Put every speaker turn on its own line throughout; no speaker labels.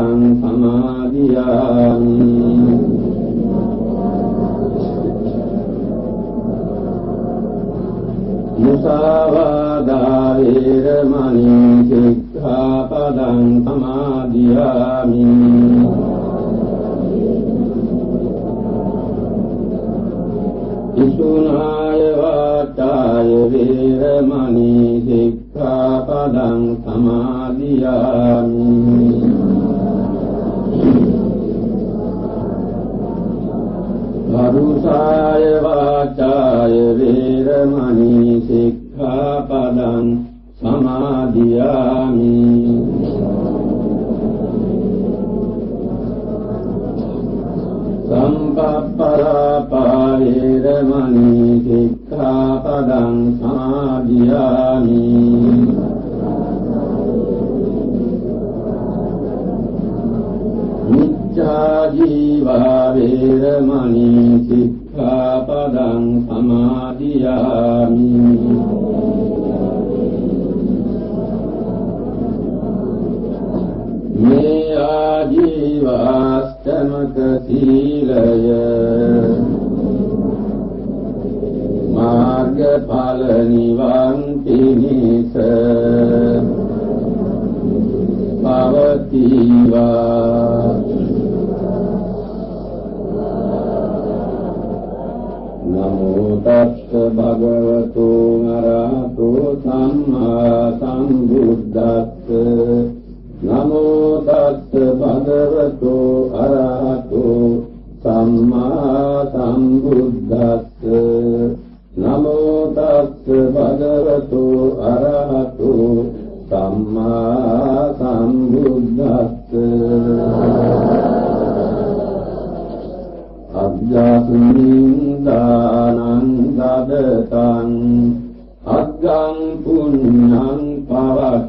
සමන්තං සමාදියාමි මුසාවාදා වේරමණී සික්ඛාපදං සමාදියාමි ඉසුනාය වාචාය වේරමණී සික්ඛාපදං සමාදියාමි අරුසාය වාචාය වේරමණී සික්ඛාපදං සමාදියාමි. සම්පප්පරා පාරේරමණී සික්ඛාපදං සමාදියාමි.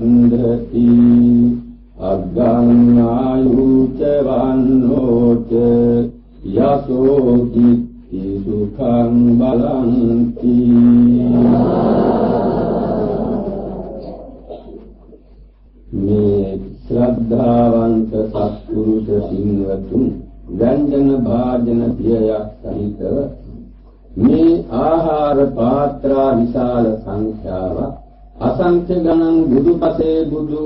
සන්දති අග්ගඤ්ඤායුච වන්නෝච යසෝ කිත්ති සුඛං බලන්ති। මේ ශ්‍රද්ධාවන්ත සත්පුරුෂ සිංහතුන් ව්‍යංජන භාජන පියයක් සහිතව මේ ආහාර පාත්‍රා විශාල සංඛ්‍යාවක් අසංඛ්‍ය ගණන් බුදුපතේ බුදු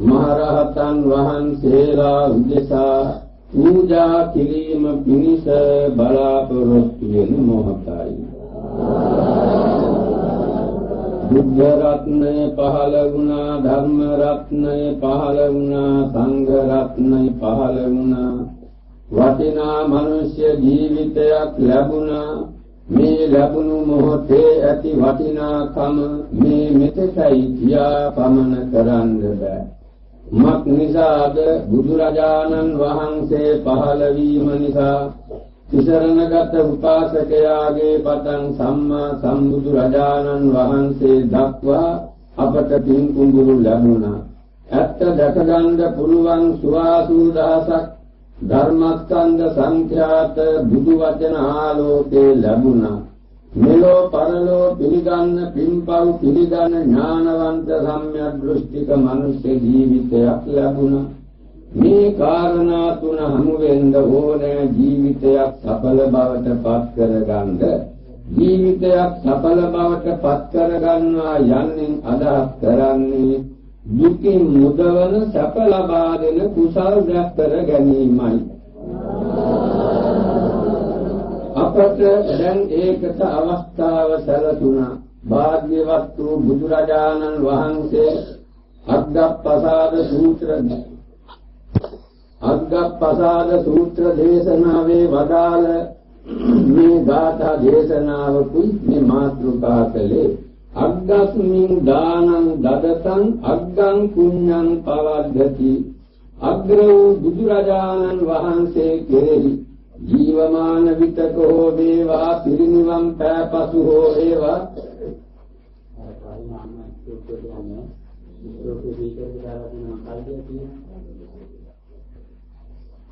මහරහතන් වහන්සේලා උදෙසා පූජා කිරීම පිණිස බලාපොරොත්තු වෙන මොහොතයි. බුද්ධ රත්නය පහළ වුණා ධර්ම රත්නය පහළ වුණා සංඝ රත්නය පහළ වුණා වටිනා මිනිස් ජීවිතයක් ලැබුණා මේ ලැබුණු මොහොතේ ඇති වටිනාකම මේ මෙතෙකයි කියා පමන කරන්න බෑ මක් නිසාද බුදුරජාණන් වහන්සේ පහළ වීම නිසා තිසරණගත උපාසකයාගේ පතන් සම්මා සම්බුදු රජාණන් වහන්සේ දක්වා අපට පින් කුඹුරු ලැබුණා. ඇත්ත දැකගන්න පුළුවන් සුවාසූ දහසක් ධර්මස්කන්ධ සංඛ්‍යාත බුදු වචන ආලෝකේ ලැබුණා. මෙලෝ පරලෝ පිළිගන්න පින්පව් පිළිගන්න ඥානවන්ත සම්‍යක් දෘෂ්ටික මනුෂ්‍ය ජීවිතයක් ලැබුණා. මේ කාරණා තුන හමු වෙන්න ඕනේ ජීවිතයක් සඵල බවට පත් කරගන්න ජීවිතයක් සඵල බවට පත් කරගන්නවා යන්නේ අදහස් කරන්නේ දුකින් මුදවන සැප ලබා දෙන කුසල් රැස් කර ගැනීමයි. අපට දැන් ඒකට අවස්ථාව සැලසුණා. භාග්‍යවත් වූ බුදුරජාණන් වහන්සේ අග්ගප්පසාද සූත්‍රය අග්ගප්පසාද සූත්‍ර දේශනාවේ වදාළ මේ ගාථා දේශනාවකුයි මේ මාතෘකා කළේ අග්ගස්මින් දානං දදතං අග්ගං පුඤ්ඤං පවද්දති. අග්‍ර වූ බුදුරජාණන් වහන්සේ කෙරෙහි ජීවමාන විතක හෝ වේවා පිරිනිවන් පෑපසු හෝ වේවා.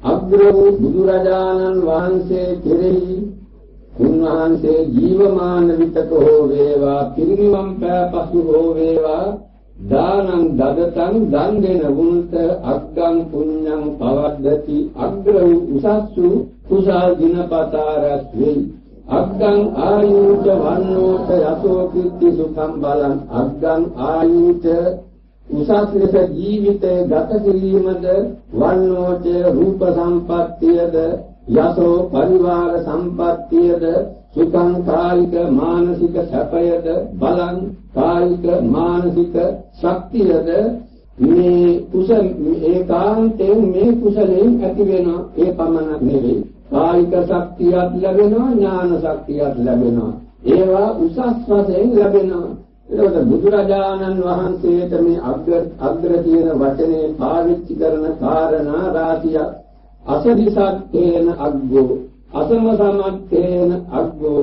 අග්‍ර වූ බුදුරජාණන් වහන්සේ කෙරෙහි උන්වහන්සේ ජීවමාන විතක හෝ වේවා පිරිනිවන් පෑපසු හෝ වේවා දානං දදතං දන් දෙන වුන්ත අග්ගං පුඤ්ඤං පවද්දති. අග්‍ර වූ උසස්සු කුසල් දිනපතා රැස් වෙයි අග්ගං ආයුච වන්නෝත යසෝ කීර්ති සුඛං බලං. අග්ගං ආයුච උසස් ලෙස ජීවිතය ගත කිරීමද වන්නෝච රූප සම්පත්තියද යසෝ පරිවාර සම්පත්තියද සුඛං කායික මානසික සැපයද බලං කායික මානසික ශක්තියද මේ කුසල ඒකාන්තයෙන් මේ කුසලයෙන් ඇති වෙන ඒ පමණක් නෙවෙයි. කායික ශක්තියක් ලැබෙනවා ඥාන ශක්තියක් ලැබෙනවා. ඒවා උසස් වශයෙන් ලැබෙනවා. එතකොට බුදුරජාණන් වහන්සේට මේ අග්‍ර අග්‍ර කියන වචනේ පාවිච්චි කරන කාරණා රාශියක්. අසදිසක්කේන අග්ගෝ අසම සමත්තේන අග්ගෝ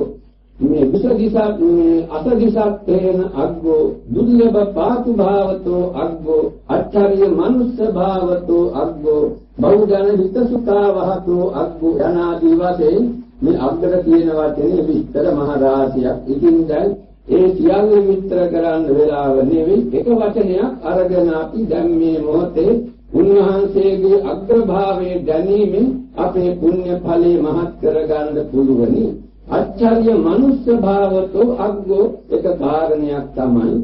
මේ විසදිසක් මේ අසදිසක්කේන අග්ගෝ දුර්ලභ පාතු භාවතෝ අග්ගෝ අච්චරිය මනුස්ස භාවතෝ අග්ගෝ බෞද්ධන හිතසුඛා වහතෝ අග්ගෝ යනාදී වශයෙන් මේ අග්‍ර කියන වචනේ විස්තර මහ රාශියක්. ඉතින් දැන් ඒ සියල්ල මිත්‍ර කරන්න වෙලාව නෙවෙයි එක වචනයක් අරගෙන අපි දැන් මේ මොහොතේ උන්වහන්සේගේ අග්‍රභාවයේ දැනීමෙන් අපේ පුණ්‍ය ඵලේ මහත් කරගන්න පුළුවනි. අච්චර්ය මනුස්ස භාවතෝ අග්ගෝ එක කාරණයක් තමයි.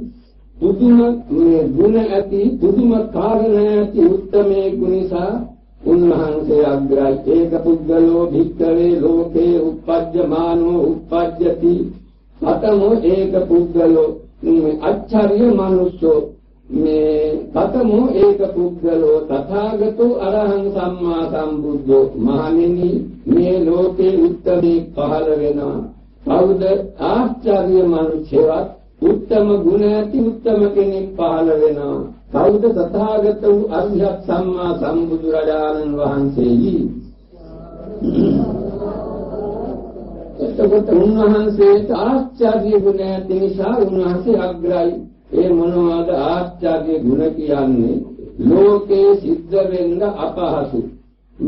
පුදුම මේ ගුණ ඇති පුදුම කාරණ ඇති උත්තමේ ගුණසා උන්වහන්සේ අග්‍රයි. ඒක පුද්ගලෝ භික්ඛවේ ලෝකේ උප්පජ්ජමානෝ උප්පජ්ජති පතමෝ ඒක පුද්ගලෝ. අච්චර්ය මනුස්සෝ මේ පතමෝ ඒක පුද්ගලෝ තථාගතෝ අරහං සම්මා සම්බුද්ධෝ මහණෙනි මේ ලෝකේ උත්තමේ පහළ වෙනවා. කවුද? ආශ්චර්ය මනුෂ්‍යවත් උත්තම ගුණ ඇති උත්තම කෙනෙක් පහළ වෙනවා. කවුද තථාගත වූ අරිහත් සම්මා සම්බුදුරජාණන් වහන්සේයි එතකොට උන්වහන්සේට ආශ්චර්ය ගුණ ඇති නිසා උන්වහන්සේ අග්‍රයි. ඒ මොනවාද ආශ්චර්ය ගුණ කියන්නේ? ලෝකේ සිද්ධ වෙන්න අපහසු.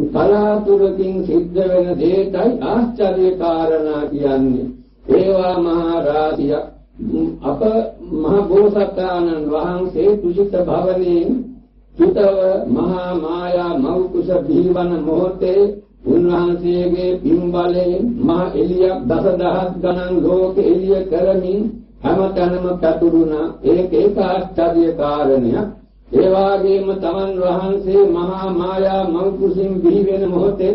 කලාතුරකින් සිද්ධ වෙන දෙයටයි ආශ්චර්ය කාරණා කියන්නේ. ඒවා මහා රාශියක් අප මහ බෝසතාණන් වහන්සේ තුසිත භවනේ සුතව මහා මායා මෞකුස බිහිවන මොහොතේ උන්වහන්සේගේ පින්බලයෙන් මහ එළියක් දසදහස් ගණන් ලෝක එළිය කරමින් හැමතැනම පැතුරුණා ඒක ඒක ආශ්චර්ය කාරණයක්. ඒ වාගේම තමන් වහන්සේ මහා මායා මෞකුසින් බිහි වෙන මොහොතේ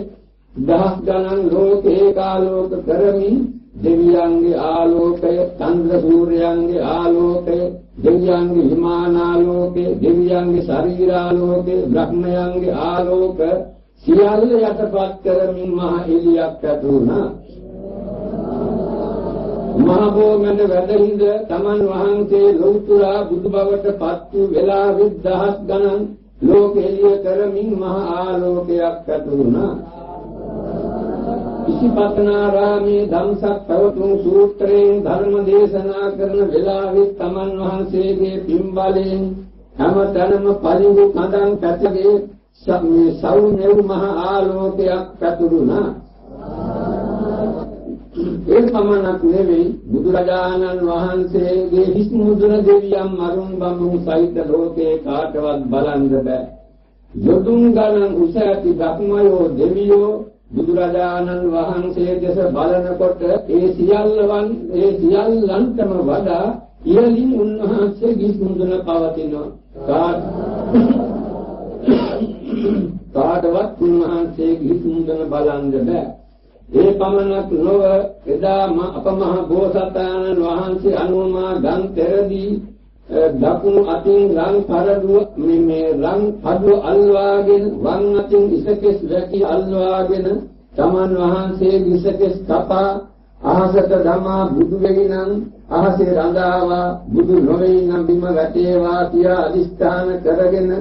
දහස් ගණන් ලෝක ඒකාලෝක කරමින් දෙවියන්ගේ ආලෝකය චන්ද්‍ර සූර්යයන්ගේ ආලෝකය දෙවියන්ගේ විමානාලෝකය දෙවියන්ගේ ශරීරාලෝකය බ්‍රහ්මයන්ගේ ආලෝක සියල්ල යටපත් කරමින් මහ එළියක් ඇතුණා මහ භෝගන වැඩහිඳ තමන් වහන්සේ ලෞතුරා බුදු බවට පත් වූ වෙලා විදහස් ගණන් ලෝක එළිය කරමින් මහ ආලෝකයක් ඇතුණා ඉසිපතනාරාමේ ධම්සක් පැවතුම් සූත්‍රයෙන් ධර්ම දේශනා කරන වෙලාවෙත් තමන් වහන්සේගේ පින්බලයෙන් හැමතැනම පරිදු කඳන් පැතගේ මේ සෞම්‍ය මහ ආලෝකයක් පැතුරුණා ඒ පමණක් නෙවෙයි බුදුරජාණන් වහන්සේගේ හිස් මුදුන දෙවියන් මරුන් බඹුන් සහිත ලෝකේ කාටවත් බලන්න බෑ. යොදුන් ගණන් උස ඇති ධක්මයෝ දෙවියෝ බුදුරජාණන් වහන්සේ දෙස බලනකොට ඒ සියල්ලවන් ඒ සියල්ලන්ටම වඩා ඉහළින් උන්වහන්සේ හිස් මුදුන පවතිනවා. කාටවත් උන්වහන්සේ හිස් මුදුන බලන්න බෑ. ඒ පමණක් නොව එදා අපමහ බෝසතාණන් වහන්සේ අනුමා ගම් පෙරදී දකුණු අතින් රන් කරඩුව මේ රන් කඩුව අල්වාගෙන වම් අතින් ඉසකෙස් වැකි අල්වාගෙන තමන් වහන්සේ ඉසකෙස් කපා අහසට ධමා බුදු වෙයිනම් අහසේ රඳාවා බුදු නොවේ නම් බිම වැටේවා කියා අදිස්ථාන කරගෙන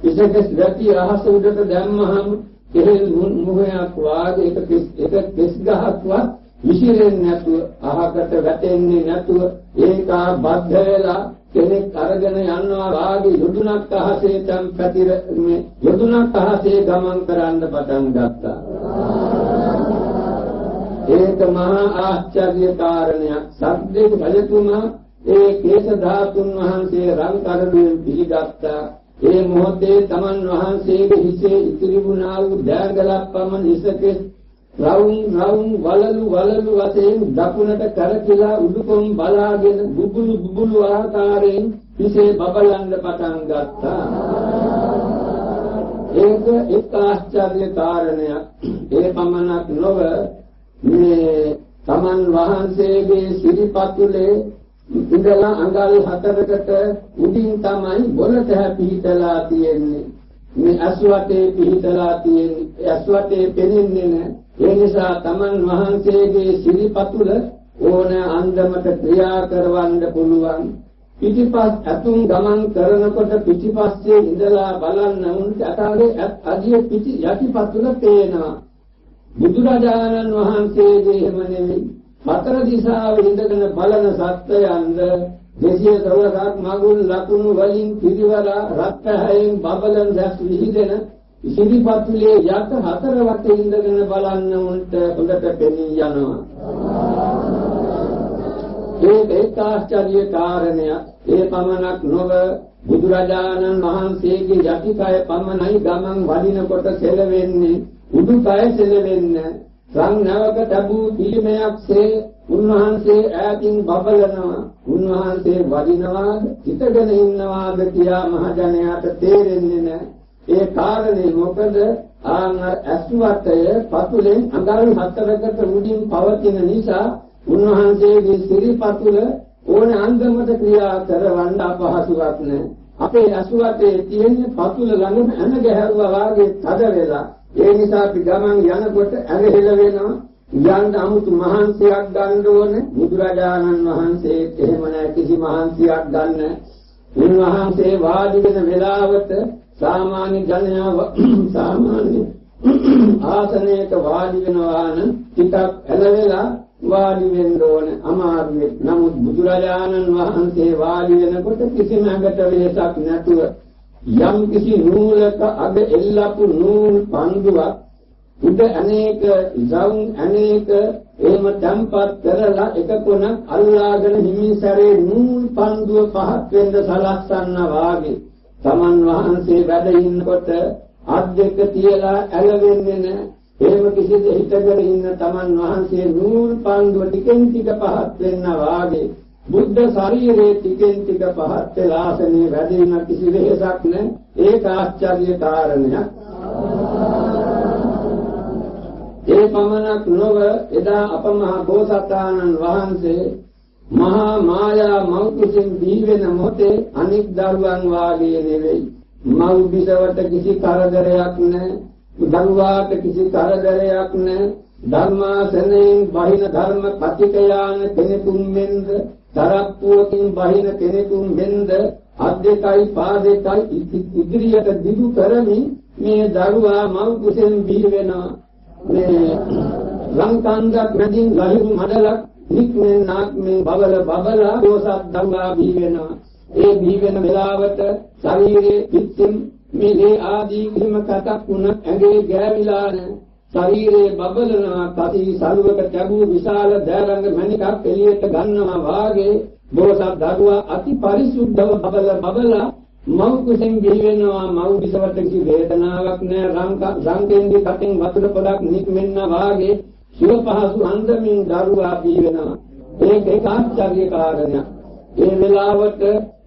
ඉසකෙස් වැකි අහස උඩට දැම්මහම කෙහෙල් මුහයක් වාගේ එක එක කෙස් ගහක්වත් විසිරෙන්නේ නැතුව අහකට වැටෙන්නේ නැතුව ඒකා බද්ධ වෙලා කෙනෙක් අරගෙන යනවා වාගේ යොදුනක් අහසේ තම් පැතිර මේ යොදුනක් අහසේ ගමන් කරන්න පටන් ගත්තා. ඒක මහා ආශ්චර්ය කාරණයක්. සද්දේ රජතුමා ඒ කේශ ධාතුන් වහන්සේ රන් කරඩුවෙන් පිළිගත්තා. ඒ මොහොතේ තමන් වහන්සේගේ හිසේ ඉතිරි වුණා වූ දෑගලක් පමණ ඉසකේ රවුම් රවුම් වලලු වලලු වශයෙන් දකුණට කරකිලා උඩුකොම් බලාගෙන බුබුලු බුබුලු ආකාරයෙන් හිසේ බබලන්න පටන් ගත්තා. ඒක එක් ආශ්චර්ය කාරණයක්. ඒ පමණක් නොව මේ තමන් වහන්සේගේ සිරිපතුලේ ඉඳලා අඟල් හතරකට උඩින් තමයි බොලට පිහිටලා තියෙන්නේ. මේ අස්වැටේ පිහිටලා තියෙන්නේ. අස්වැටේ පෙනෙන්නේ නැහැ ඒ නිසා තමන් වහන්සේගේ සිරිපතුල ඕන අන්දමට ක්‍රියා කරවන්න පුළුවන්. පිටිපස් අතුන් ගමන් කරනකොට පිටිපස්සේ ඉඳලා බලන්න උන්ට අතාගේ අදිය පිටි යටිපතුල පේනවා. බුදුරජාණන් වහන්සේගේ එහෙම නෙවෙයි හතර දිශාවේ ඉඳගෙන බලන සත්‍යයන්ද 212ක් මගුල් ලකුණු වලින් පිරිවලා රත් හැයෙන් බබලන් දැස් විහිදෙන ඉසිරිපත්ලේ යට හතර වටේ ඉඳගෙන බලන්න උන්ට හොඳට පෙනී යනවා. ඒ ඒකාශ්චර්ය කාරණය ඒ පමණක් නොව බුදුරජාණන් වහන්සේගේ යටිකය පමණයි ගමන් වඩිනකොට සෙලවෙන්නේ උඩුකය සෙලවෙන්නේ සං නැවක තබූ පිළිමයක්සේ උන්වහන්සේ ඈතින් බබලනවා. උන්වහන්සේ වදිනවාද හිතගෙන ඉන්නවාද කියා මහජනයාට තේරෙන්නේ නැහැ. ඒ කාරණේ මොකද? ආන් ඇස්වටය පතුලෙන් අඟල් හතරකට උඩින් පවතින නිසා උන්වහන්සේගේ සිරිපතුල ඕන අන්දමට ක්‍රියා කරවන්න අපහසුයක් නැහැ. අපේ ඇස්වටේ තියෙන පතුල ළඟම ඇන ගැහැරුවා වාගේ තද වෙලා ඒ නිසා අපි ගමන් යනකොට ඇරහෙල වෙනවා. යන්න 아무තු මහන්සියක් ගන්න ඕනේ. බුදුරජාණන් වහන්සේ එහෙම නැහැ කිසි මහන්සියක් ගන්න. උන්වහන්සේ වාඩි වෙන වෙලාවට සාමාන්‍ය ජනයාව සාමාන්‍ය ආසනයක වාඩි වෙනවා නම් ටිකක් ඇලවෙලා වාඩි වෙන්න ඕන. අමාරුයි නමුත් බුදුරජාණන් වහන්සේ වාඩි වෙනකොට කිසිම අඟට වෙහසක් නැතුව යම් කිසි නූලක අග එල්ලපු නූල් පන්දුවක් උඩ අනේක ඉසවුන් අනේක එහෙම තම්පත් කරලා එක කොනක් අල්ලාගෙන හිමිසරේ නූල් පන්දුව පහක් වෙන්න සලස්සන්න වාගේ. තමන් වහන්සේ වැඩ ඉන්නකොට අත් දෙක තියලා ඇලවෙන්නේ නැහැ. එහෙම කිසිද හිතගෙන ඉන්න තමන් වහන්සේ නූල් පන්දුව ටිකෙන් ටික පහත් වෙන්න වාගේ. බුද්ධ ශරීරයේ ටිකෙන් ටික පහත් වෙලා ආසනේ වැඩිම කිසි වෙහසක් නැහැ ඒක ආශ්චර්ය කාරණයක් ඒ පමණක් නොව එදා අප මහ බෝසතාණන් වහන්සේ මහා මායා මෞතුසින් දීවෙන මොතේ අනික් දරුවන් වාගේ නෙවෙයි. මව් බිසවට කිසි කරදරයක් නැහැ. දරුවාට කිසි කරදරයක් නැහැ. ධර්මාසනෙන් බහින ධර්ම පතිකයාන කෙනෙකුන් මෙන්ද තරප්පුවකින් බහින කෙනෙකුන් මෙන්ද අත් දෙකයි පා දෙකයි ඉදිරියට දිගු කරමින් මේ දරුවා මව් කුසෙන් බිහි වෙනවා මේ ලංකාන්දක් නැදින් ලහිරු මඩලක් නික්මෙන් නාක්මෙන් බබල බබල දෝසක් දරුවා බිහි වෙනවා ඒ බිහි වෙන වෙලාවට ශරීරයේ පිටින් මේ ආදී කිසිම කටක් වුණ ඇඟේ ගෑවිලා නැහැ. ශරීරයේ බබලනවා කටි සරුවක ලැබූ විශාල දෑරංග මණිකක් එළියට ගන්නවා වාගේ බෝසත් දරුවා අති පරිසුද්ධව බබල බබලා මව් කුසෙන් බිහි වෙනවා. මව් විසවට කිසි වේදනාවක් නැහැ. රංගෙන්දි කටින් වතුර පොඩක් නික්මෙන්න වාගේ සුව පහසු අන්දමින් දරුවා බිහි වෙනවා. ඒක ඒක ආශ්චර්ය කාරණයක්. ඒ වෙලාවට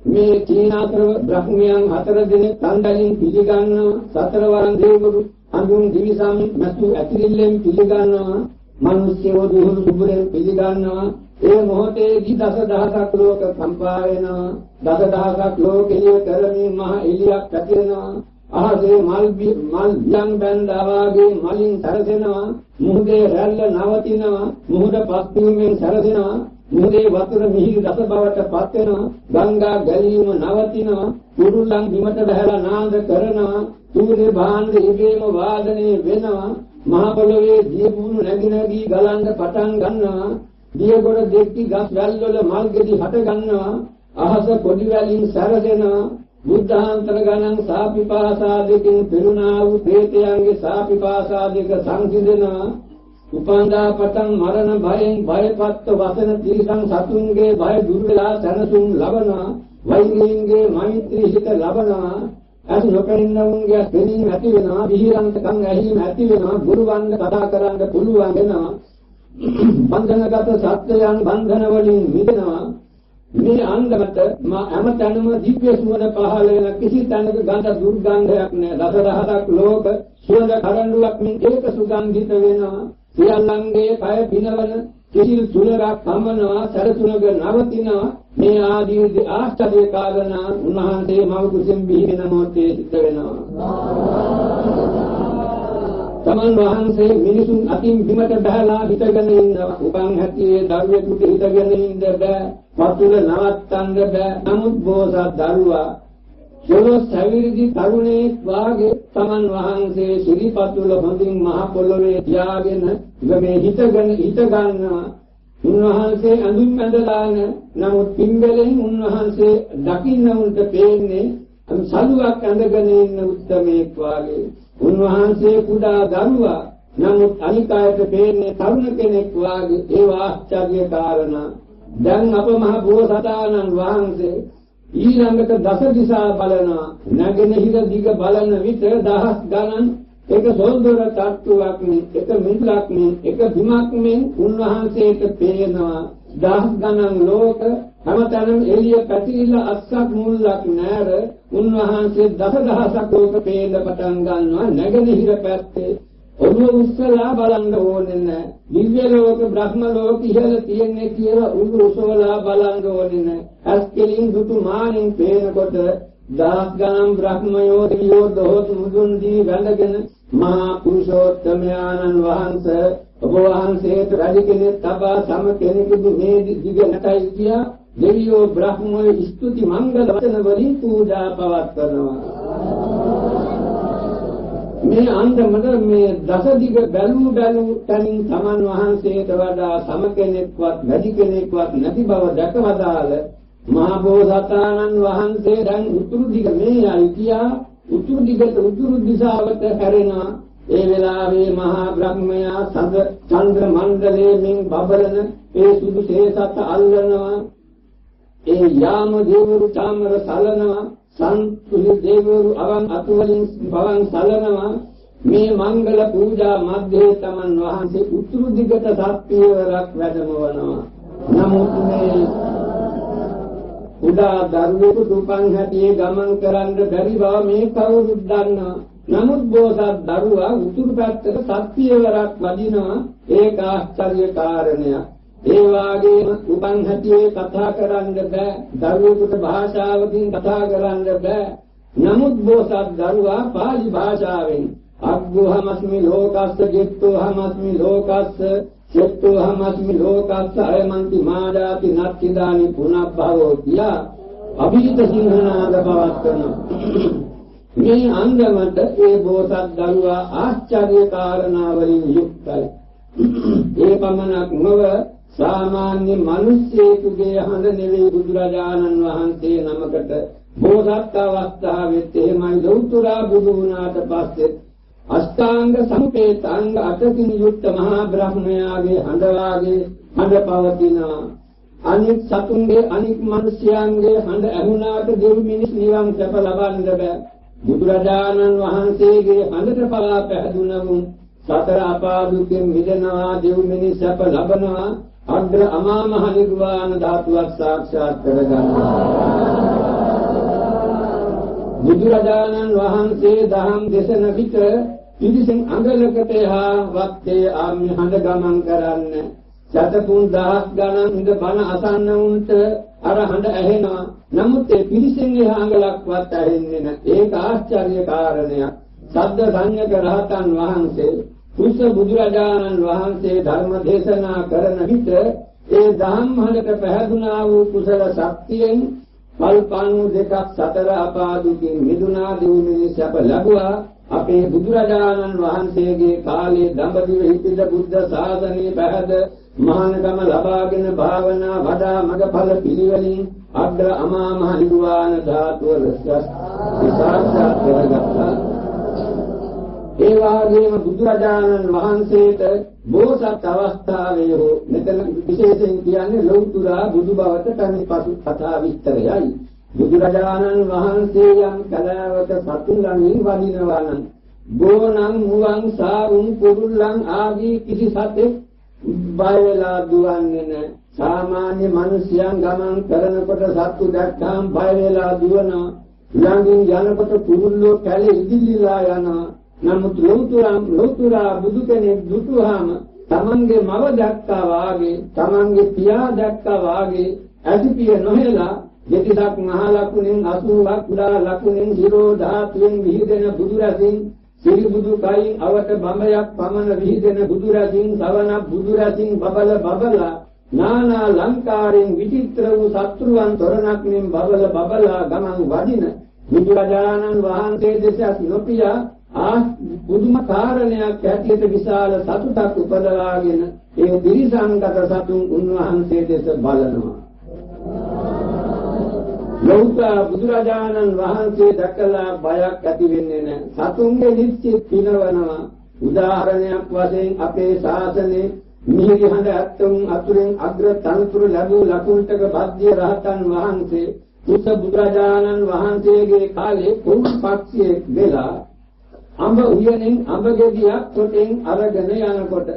මේ චීනාතර බ්‍රහ්මයන් හතර දෙනෙක් තණ්ඩලින් පිළිගන්නවා. සතරවරන් දේවරු අඳුන් දිවිසම් මතු ඇතිරිල්ලෙන් පිළිගන්නවා මිනිස්යෝ දුහුරු සුබුරෙන් පිළිගන්නවා. ඒ මොහොතේදී දස දහසක් ලෝක කම්පා වෙනවා. දස දහසක් ලෝක එළිය කරමින් මහ එළියක් ඇති වෙනවා අහසේ මල් මල් යම් බඳා වාගේ මලින් සරසෙනවා. මුහුදේ රැල්ල නවතිනවා. මුහුද පස්තුමින් සරසෙනවා. මුහුදේ වතුර මිහිරි රස බවට පත් වෙනවා. ගංගා ගැලීම නවතිනවා. කුරුල්ලන් බිමට බහැලා නාද කරනවා. සූර්ය භාණ්ඩ ඉබේම වාදනය වෙනවා? මහ පොළොවේ දියපුණු නැగి නැగి ගලන්න පටන් ගන්නවා. දියගොඩ දෙක්ටි ගස් වැල් වල මල් ගෙඩි හට ගන්නවා. අහස පොඩි වැලින් සැරසෙනවා. බුද්ධාන්තර ගණන් සාපිපාසාදිකින් පිරුණා වූ ප්‍රේතයන්ගේ සාපිපාසාදික සංසිඳනවා. උපන්දා පටන් මරණ භයෙන් බයපත්ව වසන තිරිසන් සතුන්ගේ බය දුර වෙලා සැනසුම් ලබනවා. වෛරීන්ගේ මෛත්‍රී හිත ලබනවා. අස් නොපෙන්නවුන්ගේ දෙනීම ඇති වෙනවා විහිරන්තකම් ඇහිම ඇති වෙනවා ගුරුවන්ද කතා කරන්න පුළුවන් වෙනවා. බන්ධනගත සත්‍යයන් බන්ධන වලින් මිදෙනවා. මේ අන්දමට මා හැමතැනම දිව්‍ය සුවඳ පහළ වෙන කිසි තැනක ගඳ දුර්ගන්ධයක් නැහැ දසදහසක් ලෝක සුවඳ කරඬුවක් මින් ඒක සුගන්ධිත වෙනවා. සියල්ලන්ගේ කය පිනවන කිසිල් සුලරක් පමනවා සරසුනක නවතිනවා. මේ ආදී ආශ්චර්ය කාරණා උන්වහන්සේ මව කුසෙන් බිහිවෙන මොහොතේ සිද්ධ වෙනවා. තමන් වහන්සේ මිනිසුන් අතින් බිමට බහලා හිටගෙන ඉන්නවා. උපන් හැටියේ දරුවෙකුට හිටගෙන ඉන්න බෑ. පතුල නවත්තන්න බෑ. නමුත් බෝසත් දරුවා සොළොස් සැවිරිදි තරුණේ වාගේ තමන් වහන්සේ සිරිපතුල හොඳින් මහ පොළොවේ තියාගෙන මේ හිතගෙන හිත ගන්නවා. උන්වහන්සේ අඳුන් ඇඳලාන නමුත් පින්බලෙන් උන්වහන්සේ දකින්න උන්ට පේන්නේ සලුවක් ඇඳගෙන ඉන්න උත්තමයෙක් වාගේ. උන්වහන්සේ කුඩා දරුවා නමුත් අනිකායට පේන්නේ තරුණ කෙනෙක් වාගේ. ඒ ආශ්චර්ය කාරණා. දැන් අප මහ බෝසතාණන් වහන්සේ ඊළඟට දස දිසා බලනවා නැගෙනහිර දිග බලන විට දහස් ගණන් එක සොල්දොර තට්ටුවක් මේ එක මිදුලක් මේ එක බිමක් මේ උන්වහන්සේට පේනවා. දහස් ගණන් ලෝක හැමතැනම එළිය පැතිරිලා අස්සක් මුල්ලක් නැර උන්වහන්සේ දස දහසක් ලෝක පේන්න පටන් ගන්නවා. නැගෙනහිර පැත්තේ ඔළුව උස්සලා බලන්න ඕනේ නැහැ. දිව්‍ය ලෝක බ්‍රහ්ම ලෝක ඉහළ තියෙන්නේ කියලා උළු උසවලා බලන්න ඕනේ නැහැ. අස්කලින් දුතු මානින් පේනකොට දහස් ගණන් බ්‍රහ්මයෝ දිව්‍යෝ දොහොත් මුදුන් දී වැඳගෙන මහා පුරුෂෝත්තමයාණන් වහන්සේ ඔබ වහන්සේට රජ කෙනෙක් තබා සම කෙනෙකුදු මේ දිග නැතයි කියා දෙවියෝ බ්‍රහ්මයෝ ස්තුති මංගල වචන වලින් පූජා පවත්වනවා මේ අන්දමට මේ දසදිග බැලු බැලු තනින් තමන් වහන්සේට වඩා සම කෙනෙක්වත් වැඩි කෙනෙක්වත් නැති බව දැකවදාල මහා බෝසතාණන් වහන්සේ දැන් උතුරු දිග මේ යයි කියා උතුරු දිගට උතුරු දිශාවට හැරෙනවා ඒ වෙලාවේ මහා බ්‍රහ්මයා සඳ චන්ද්‍ර මණ්ඩලයේ මින් බබලන ඒ සුදු ශේසත් අල්ලනවා. ඒ යාම දේවරු චාමර සලනවා. සන්තුලි දේවරු අවන් අතුවලින් පවන් සලනවා. මේ මංගල පූජා මැදේ තමන් වහන්සේ උතුරු දිගට සත්‍යවරක් වැඩමවනවා. නමුත් මේ උදා දරුවෙකු දුපන් හැටියේ ගමන් කරන්න බැරි බව මේ කවුරුත් දන්නවා. නමුත් බෝසත් දරුවා උතුරු පැත්තට සත්‍යවරක් වදිනවා ඒක ආශ්චර්ය කාරණයක්. ඒ වාගේම උපන් හැටියේ කතා කරන්න බෑ. දරුවෙකුට භාෂාවකින් කතා කරන්න බෑ. නමුත් බෝසත් දරුවා පාලි භාෂාවෙන් අග්ගෝහමස්මි ලෝකස්ස ගෙත්තෝහමස්මි ලෝකස්ස චෙත්තෝහමස්මි ලෝකස්ස අයමන්ති මාදාති නත්තිදානි පුනබ්භවෝ කියා අභිජිත සිංහනාද පවත්වන මේ අංගමට ඒ බෝසත් දරුවා ආශ්චර්ය කාරණා වලින් යුක්තයි ඒ පමණක් නොව සාමාන්‍ය මිනිස්සෙකුගේ හඳ නෙවෙයි බුදුරජාණන් වහන්සේ නමකට බෝසත් අවස්ථාවෙත් එහෙමයි. ලෞතුරා බුදු වුණාට පස්සේ අෂ්ටාංග සම්පේතාංග අටකින් යුක්ත මහා බ්‍රහ්මයාගේ හඳ වාගේ හඳ පවතිනවා. අනිත් සතුන්ගේ අනිත් මිනිස්යාගේ හඳ ඇහුණාට දෙවි මිනිස් නිවන් සැප ලබන්න බෑ. බුදුරජාණන් වහන්සේගේ හඳට පලා පැහැදුනමුන් සතර අපාදුකෙන් මිදෙනවා දෙවි මිනිස් සැප ලබනවා. අග්‍ර අමා මහ නිර්වාණ ධාතුවක් සාක්ෂාත් කරගන්නවා. බුදුරජාණන් වහන්සේ දහම් දේශන විට පිරිසෙන් අඟලකට එහා වත්තේ ආම්‍ය හඳ ගමන් කරන්න සතපුන් දහස් ගණන් ඉඳ බණ අසන්න උන්ට අර හඳ ඇහෙනවා. නමුත් ඒ පිරිසෙන් එහා අඟලක්වත් ඇහෙන්නේ නැහැ. ඒක ආශ්චර්ය කාරණයක්. සද්ද සංයක රහතන් වහන්සේ කුස බුදුරජාණන් වහන්සේ ධර්ම දේශනා කරන විට ඒ ධම්මහලට පැහැදුනා වූ කුසල ශක්තියෙන් කල්පණු දෙකක් සතර අපාදුකින් මිදුනා දිනුනේ සැප ලැබුවා. අපේ බුදුරජාණන් වහන්සේගේ කාලේ දඹදිව හිටිද බුද්ධ ශාසනය පැහැද මහානකම ලබාගෙන භාවනා වඩා මගඵල පිළිවෙලින් අග්‍ර අමා මහ නිර්වාණ ධාතුව රසස් විසාරසත් කරගත්තා. ඒ වගේම බුදුරජාණන් වහන්සේට බෝසත් අවස්ථාවේ හෝ මෙතන විශේෂයෙන් කියන්නේ ලෞතුරා බුදු බවට කණිපසු කතා විස්තරයයි. බුදුරජාණන් වහන්සේ යම් කලාවක සතුන් ළඟින් වදිනවා නම් ගෝණං මුවන් සාරුන් කුරුල්ලන් ආදී කිසි සතෙක් බය වෙලා දුවන්නේ නැහැ. සාමාන්‍ය මිනිසයන් ගමන් කරනකොට සත්තු දැක්කම බය වෙලා දුවනවා. ළඟින් යනකොට කුරුල්ලෝ කැලේ ඉදිලිලා යනවා. නමුත් ලෞතුරා ලෞතුරා බුදු කෙනෙක් දුටුවාම තමන්ගේ මව දැක්කා වාගේ තමන්ගේ පියා දැක්කා වාගේ ඇසිපිය නොහෙලා දෙතිසක් මහ ලකුණෙන් 80ක් කුඩා ලකුණෙන් හිරෝ ධාතුවෙන් විහිදෙන බුදු රසින් සිරි බුදු කයින් අවට බඹයක් පමණ විහිදෙන බුදු රසින් සවනක් බුදු රසින් බබල බබලා නානා ලංකාරෙන් විචිත්‍ර වූ සත්‍රුවන් තොරණක් මෙන් බබල බබලා ගමන් වදින බුදුරජාණන් වහන්සේ දෙසක් නොපියා ආ පුදුම කාරණයක් ඇටියට විශාල සතුටක් උපදවාගෙන ඒ දිරිසංගත සතුන් උන්වහන්සේ දෙස බලනවා. ලෞතර බුදුරජාණන් වහන්සේ දැකලා බයක් ඇති වෙන්නේ නැහැ. සතුන්ගේ නිශ්චිත පිනවනවා. උදාහරණයක් වශයෙන් අපේ ශාසනයේ මිහිරි හඬ අත්තුන් අතුරෙන් අග්‍ර තනතුරු ලැබූ ලකුණ්ඨක බද්ධිය රහතන් වහන්සේ උස බුදුරජාණන් වහන්සේගේ කාලේ කුරු පක්ෂියෙක් වෙලා අඹ උයනෙන් අඹ ගෙඩියක් කොටෙන් අරගෙන යනකොට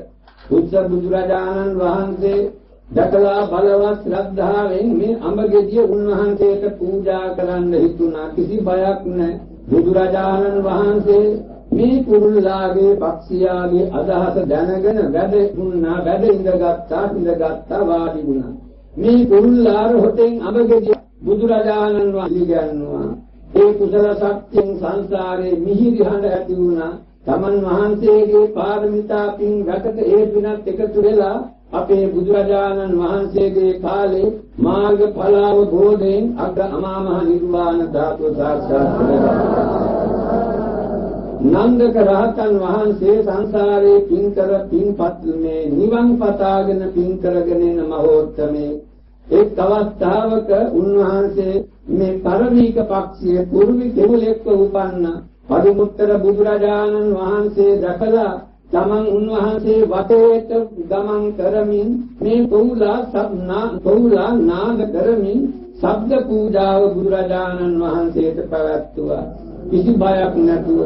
බුද්ධ බුදුරජාණන් වහන්සේ දැකලා බලවත් ශ්‍රද්ධාවෙන් මේ අඹ ගෙඩිය උන්වහන්සේට පූජා කරන්න හිතුණා. කිසි බයක් නැහැ. බුදුරජාණන් වහන්සේ මේ කුරුල්ලාගේ පක්ෂියාගේ අදහස දැනගෙන වැඩ දුන්නා. වැඩ ඉඳගත්තා ඉඳගත්තා වාඩි වුණා. මේ කුරුල්ලාර හොටෙන් අඹ ගෙඩිය බුදුරජාණන් වහන්සේ ගන්නවා ඒ කුසල ශක්තියෙන් සංසාරේ මිහිරි හඬ ඇති වුණා. තමන් වහන්සේගේ පාරමිතා පින් රැකට ඒ පිනත් එකතු වෙලා අපේ බුදුරජාණන් වහන්සේගේ කාලේ මාර්ග ඵලාව බෝධයෙන් අග අමා මහ නිර්වාණ ධාතුව සාක්ෂාත් කරගත්තා. නන්දක රහතන් වහන්සේ සංසාරේ පින් කර පින්පත් මේ නිවන් පතාගෙන පින් කරගෙන යන මහෝත්තමේ එක් අවස්ථාවක උන්වහන්සේ මේ පරමීක පක්ෂයේ පුරුවි දෙවලෙක්ව උපන්න පරිමුත්තර බුදුරජාණන් වහන්සේ දැකලා තමන් උන්වහන්සේ වටේට ගමන් කරමින් මේ පොහුලා සබ්නා පොහුලා නාද කරමින් ශබ්ද පූජාව බුදුරජාණන් වහන්සේට පැවැත්තුවා. කිසි බයක් නැතුව.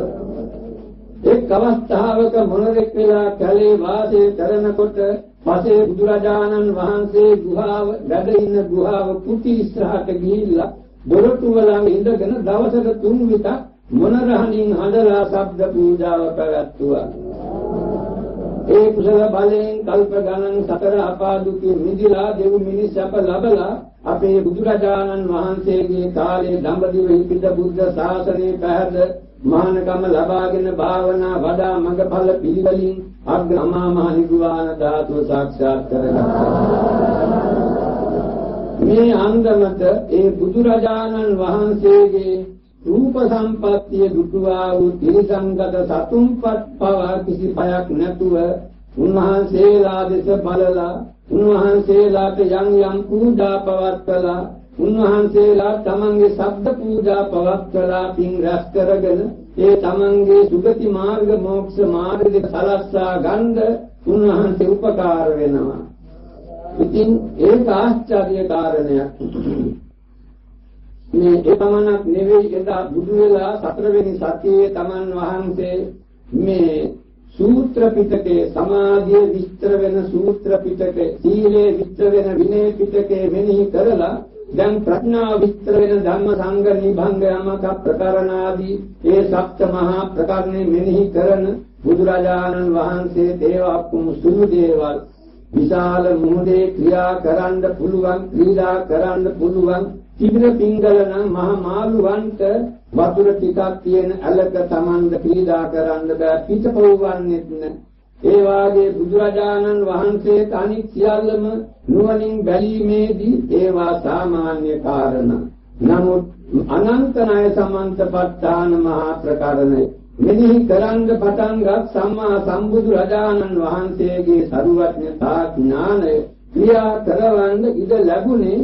එක් අවස්ථාවක මොනරෙක් වෙලා කැලේ වාසය කරනකොට පසේ බුදුරජාණන් වහන්සේ ගුහාව වැඩ ඉන්න ගුහාව කුටි ඉස්සරහට ගිහිල්ලා දොරටුව ළඟ ඉඳගෙන දවසක තුන් විට මොනරහණින් හඬලා ශබ්ද පූජාව පැවැත්තුවා. ඒ කුසල බලයෙන් කල්ප ගණන් සතර අපා දුකේ මිදිලා දෙව් මිනිස් අප ලබලා අපේ බුදුරජාණන් වහන්සේගේ කාලේ දඹදිව හිපිට බුද්ධ ශාසනය පැහැද මහානකම ලබාගෙන භාවනා වඩා මඟඵල පිළිවෙලින් අග්‍රමා මහ නිර්වාණ ධාතුව සාක්ෂාත් කරගත්තා. මේ අන්දමට ඒ බුදුරජාණන් වහන්සේගේ රූප සම්පත්තිය දුටුවා වූ තිරිසංගත සතුන්පත් පවා කිසි බයක් නැතුව උන්වහන්සේලා දෙස බලලා උන්වහන්සේලාට යම් යම් පූජා පවත්වලා උන්වහන්සේලා තමන්ගේ ශබ්ද පූජා පවත්වලා පින් රැස් කරගෙන ඒ තමන්ගේ සුගති මාර්ග මොක්ෂ මාර්ගය සලස්සා ගන්න උන්වහන්සේ උපකාර වෙනවා. ඉතින් ඒක ආශ්චර්ය කාරණයක්. මේ එපමණක් නෙවෙයි එදා බුදු වෙලා සතරවෙනි සතියේ තමන් වහන්සේ මේ සූත්‍ර පිටකේ සමාධිය විස්තර වෙන සූත්‍ර පිටකේ සීලේ විස්තර වෙන විනය පිටකේ මෙනෙහි කරලා දැන් ප්‍රඥා විස්තර වෙන ධම්ම සංඝ නිභංග යමක ප්‍රකරණ ආදී ඒ සප්ත මහා ප්‍රකරණේ මෙනෙහි කරන බුදුරජාණන් වහන්සේ දේවක්කුම සුළු දේවල් විශාල මුහුදේ ක්‍රියා කරන්න පුළුවන් ක්‍රීඩා කරන්න පුළුවන්. තිබිර පිංගල නම් මහ මාළුවන්ට වතුර ටිකක් තියෙන ඇලක Tamanda ක්‍රීඩා කරන්න බෑ පිටපොවන්නේත් නෑ. ඒ වාගේ බුදුරජාණන් වහන්සේ තනික් සියල්ලම නුවණින් බැලීමේදී ඒවා සාමාන්‍ය කාරණා. නමුත් අනන්ත ණය සමන්තපත්තාන මහා ප්‍රකරණය. මෙහි කරන්න පටන්ගත් සම්මා සම්බුදු රජාණන් වහන්සේගේ සරුවඥතා ඥානය ක්‍රියා කරවන්න ඉඩ ලැබුණේ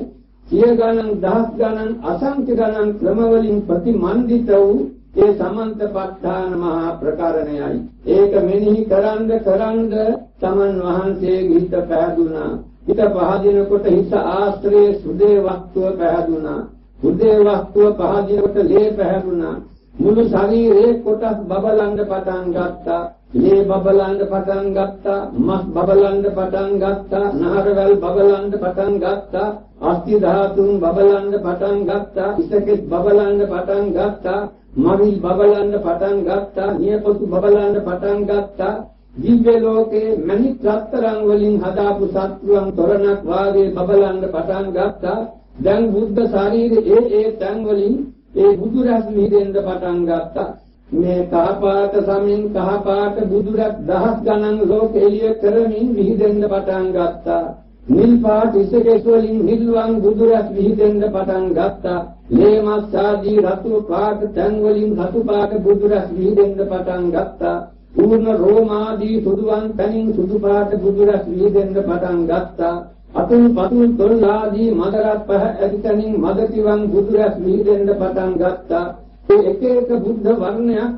සිය ගණන් දහස් ගණන් අසංඛ්‍ය ගණන් ක්‍රමවලින් ප්‍රතිමන්දිත වූ ඒ සමන්තපත්තාන මහා ප්‍රකරණයයි. ඒක මෙනෙහි කරන්ද කරන්ද තමන් වහන්සේගේ හිත පැහැදුනා හිත පහදිනකොට හිත ආශ්‍රයේ සුදේ වස්තුව පැහැදුනා සුදේ වස්තුව පහදිනකොට ලේ පැහැදුනා මුළු ශරීරයේ කොටස් බබලන්න පටන් ගත්තා. ලේ බබලන්න පටන් ගත්තා. මස් බබලන්න පටන් ගත්තා. නහරවල් බබලන්න පටන් ගත්තා. අස්ථි ධාතුන් බබලන්න පටන් ගත්තා. ඉසකෙත් බබලන්න පටන් ගත්තා. මවිල් බබලන්න පටන් ගත්තා. නියපොතු බබලන්න පටන් ගත්තා. දිව්‍ය ලෝකේ මණික් රත්තරන් වලින් හදාපු සත්වයන් තොරණක් වාගේ බබලන්න පටන් ගත්තා. දැන් බුද්ධ ශරීරයේ ඒ ඒ තැන් වලින් ඒ බුදුරස් මිදෙන්න පටන් ගත්තා. මේ කහපාට සමින් කහපාට බුදුරක් දහස් ගණන් ලෝක එළිය කරමින් විහිදෙන්න පටන් ගත්තා. නිල් පාට ඉසකෙස් වලින් නිල්වන් බුදුරස් විහිදෙන්න පටන් ගත්තා. ලේමස් ආදී රතු පාට තැන් වලින් රතු පාට බුදුරස් විහිදෙන්න පටන් ගත්තා. පූර්ණ රෝමාදී සුදුවන් පැනින් සුදු පාට බුදුරස් විහිදෙන්න පටන් ගත්තා. අතුල් පතුල් තොල් ආදී මදරත් පහ ඇතිතනින් මදතිවන් බුදුරස් විහිදෙන්න පටන් ගත්තා. ඒ එක එක බුද්ධ වර්ණයක්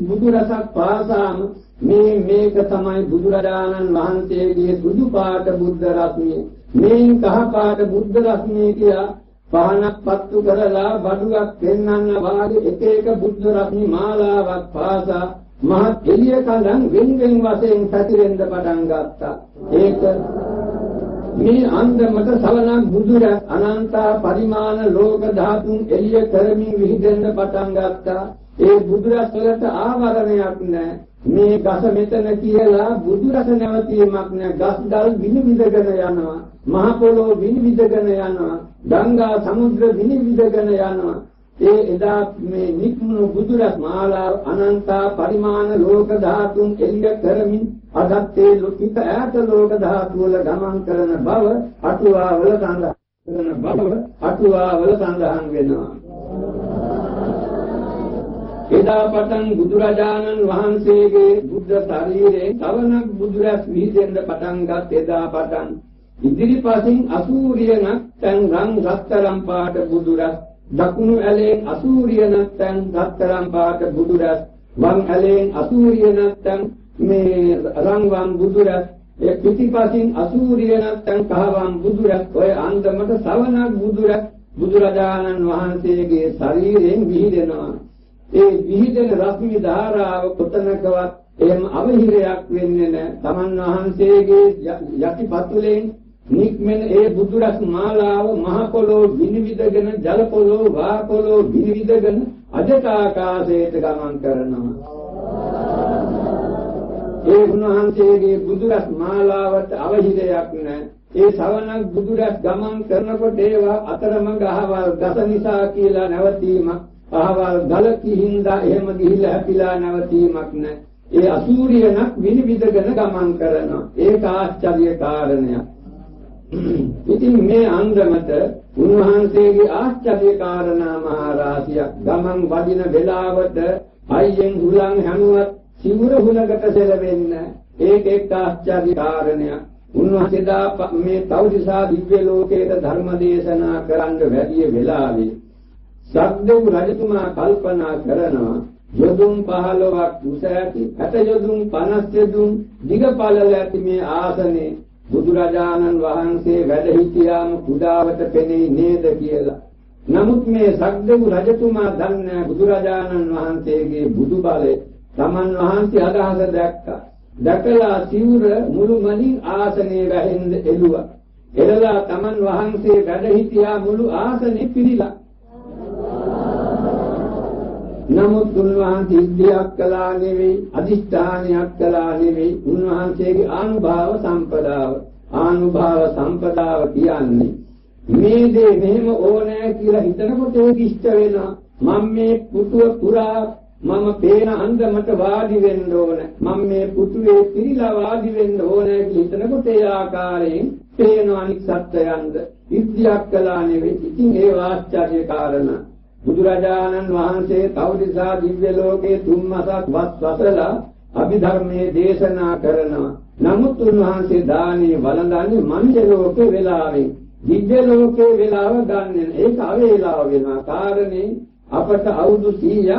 බුදු රසක් පාසාම මේ මේක තමයි බුදුරජාණන් වහන්සේගේ සුදු පාට බුද්ධ රශ්මිය. මේන් කහ පාට බුද්ධ රශ්මිය කියා පහනක් පත්තු කරලා බඩුවක් පෙන්වන්න වාගේ එක එක බුද්ධ රශ්මි මාලාවක් පාසා මහත් එළිය කලන් වෙන් වෙන් වශයෙන් පැතිරෙන්න පටන් ගත්තා. ඒක මේ අන්දමට සවනක් බුදුර අනන්ත පරිමාණ ලෝක ධාතුන් එළිය කරමින් විහිදෙන්න පටන් ගත්තා. ඒ බුදුරස් වලට ආවරණයක් නැහැ. මේ ගස මෙතන කියලා බුදුරස නැවතීමක් නැහැ. ගස් දල් විනිවිදගෙන යනවා. මහ පොළොව විනිවිදගෙන යනවා. ගංගා සමුද්‍ර විනිවිදගෙන යනවා. ඒ එදා මේ නික්මුණු බුදුරස් මාලා අනන්ත පරිමාණ ලෝක ධාතුන් එළිය කරමින් අදත් ඒ ලෝකිත ඈත ලෝක ධාතු වල ගමන් කරන බව අටුවා වල සඳහන් කරන බව අටුවා වල සඳහන් වෙනවා. එදා පටන් බුදුරජාණන් වහන්සේගේ බුද්ධ ශරීරයේ තවනක් බුදුරස් විහිදෙන්න පටන් ගත් එදා පටන් ඉදිරිපසින් අසූරියනක් තන් රන් රත්තරම් පාට බුදුරස් දකුණු ඇලෙන් අසූරිය නැත්තම් රත්තරන් පාට බුදුරස් වම් ඇලෙන් අසූරිය නැත්තම් මේ රංගම් බුදුරස් ඒ පිටිපසින් අසූරිය නැත්තම් කහවම් බුදුරස් ඔය අන්දමට සවනක් බුදුරස් බුදුරජාණන් වහන්සේගේ ශරීරයෙන් විහිදෙනවා ඒ විහිදෙන රශ්මි ධාරාව කොතනකවත් එහෙම අවහිරයක් වෙන්නේ නැහැ. තමන් වහන්සේගේ යටිපතුලෙන් නික්මෙන ඒ බුදුරස් මාලාව මහ පොළොව විනිවිදගෙන ජල පොළොව වා පොළොව විනිවිදගෙන අජට ආකාශයට ගමන් කරනවා. ඒ උන්වහන්සේගේ බුදුරස් මාලාවට අවහිරයක් නැහැ. ඒ ශ්‍රවණක් බුදුරස් ගමන් කරනකොට ඒවා අතරමඟ අහවල් ගස නිසා කියලා නැවතීමක් අහවල් ගල කිහින්දා එහෙම ගිහිල්ලා හැපිලා නැවතීමක් නැහැ. ඒ අසූරියනක් විනිවිදගෙන ගමන් කරනවා. ඒක ආශ්චර්ය කාරණයක්. ඉතින් මේ අන්දමට උන්වහන්සේගේ ආශ්චර්ය කාරණා මහරාසියක් ගමන් වදින වෙලාවට අයියෙන් හුලං හැමුවත් සිවුර හුලකට සෙලවෙන්න ඒක එක් ආශ්චර්ය කාරණයක්. උන්වහන්සේදා මේ තවදිසා දිව්‍ය ලෝකයට ධර්ම දේශනා කරන්න වැඩි වෙලාවේ සද්දෙව් රජතුමා කල්පනා කරනවා යොදුන් 15ක් උස ඇති 60 යොදුන් 50 යොදුන් දිග පළල ඇති මේ ආසනේ බුදුරජාණන් වහන්සේ වැඩ සිටියාම කුඩාවට පෙනෙයි නේද කියලා. නමුත් මේ සද්දෙව් රජතුමා දන්නේ බුදුරජාණන් වහන්සේගේ බුදු බලය තමන් වහන්සේ අදහස දැක්කා. දැකලා සිවුර මුළු මනින් ආසනේ වැහෙන්න එළුවා. එළලා තමන් වහන්සේ වැඩ සිටියා මුළු ආසනේ පිළිලා. නමුත් උන්වහන්සේ ඉද්ධියක් කළා නෙවෙයි අදිෂ්ඨානයක් කළා නෙවෙයි. උන්වහන්සේගේ ආනුභාව සම්පදාව. ආනුභාව සම්පදාව කියන්නේ මේ දේ මෙහෙම ඕනෑ කියලා හිතනකොට ඒක ඉෂ්ට වෙනවා. මම මේ පුතුව පුරා මම පේන අන්දමට වාඩි වෙන්න ඕන. මම මේ පුතුවේ පිළිලා වාඩි වෙන්න ඕන කියලා හිතනකොට ඒ ආකාරයෙන් පේන අනික් සත්‍යයන්ද ඉද්ධියක් කළා නෙවෙයි. ඉතින් ඒ වාස්චර්ය කාරණා බුදුරජාණන් වහන්සේ තවදිසා දිව්‍ය ලෝකේ තුන් මාසක් වත් වසලා අභිධර්මයේ දේශනා කරනවා. නමුත් උන්වහන්සේ දානේ වළඳන්නේ මනුෂ්‍ය ලෝකේ වෙලාවෙන්. දිව්‍ය ලෝකේ වෙලාව ගන්න ඒක අවේලාව වෙනවා. කාරණේ අපට අවුරුදු 100ක්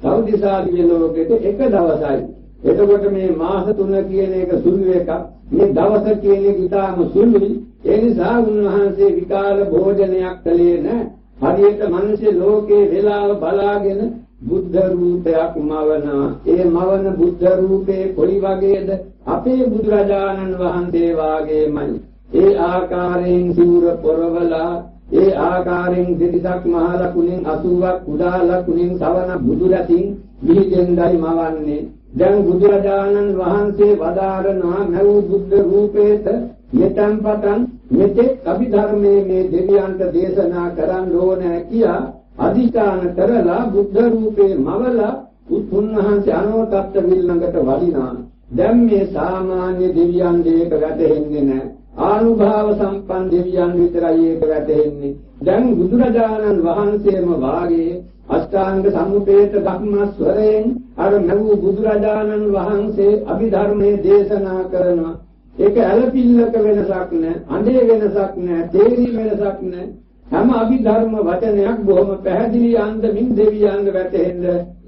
තවදිසා දිව්‍ය ලෝකෙට එක දවසයි. එතකොට මේ මාස තුන කියන එක සුළු එකක්. මේ දවස කියන එක ඉතාම සුළුයි. ඒ නිසා උන්වහන්සේ විකාල භෝජනයක් කළේ නැහැ. හරියට මිනිස්සේ ලෝකේ වෙලාව බලාගෙන බුද්ධ රූපයක් මවනවා. ඒ මවන බුද්ධ රූපේ කොයි වගේද? අපේ බුදුරජාණන් වහන්සේ වාගේමයි. ඒ ආකාරයෙන් සිවුර පොරවලා ඒ ආකාරයෙන් දෙතිසක් මහ ලකුණෙන් 80ක් කුඩා ලකුණෙන් සවන බුදු රැතින් විහිදෙන්දයි මවන්නේ. දැන් බුදුරජාණන් වහන්සේ වදාරනවා මරු බුද්ධ රූපේත මෙතන් පතන් මෙතෙක් අභිධර්මයේ මේ දෙවියන්ට දේශනා කරන්න ඕන කියා අධිෂ්ඨාන කරලා බුද්ධ රූපේ මවලා උන්වහන්සේ අනෝතත්ත විල්ලඟට වඩිනා. දැන් මේ සාමාන්‍ය දෙවියන් දෙයක වැටෙන්නේ නැහැ ආනුභාව සම්පන්න දෙවියන් විතරයි ඒක වැටෙන්නේ දැන් බුදුරජාණන් වහන්සේම වාගේ අෂ්ටාංග සමුපේත ධම්මස්වරයෙන් අර නවු බුදුරජාණන් වහන්සේ අභිධර්මයේ දේශනා කරනවා. ඒක ඇලපිල්ලක වෙනසක් නැහැ, අඬේ වෙනසක් නැහැ, තේරි වෙනසක් නැහැ. හැම අභිධර්ම වචනයක් බොහොම පැහැදිලි අන්දමින් දෙවියන්ග වැටෙන්න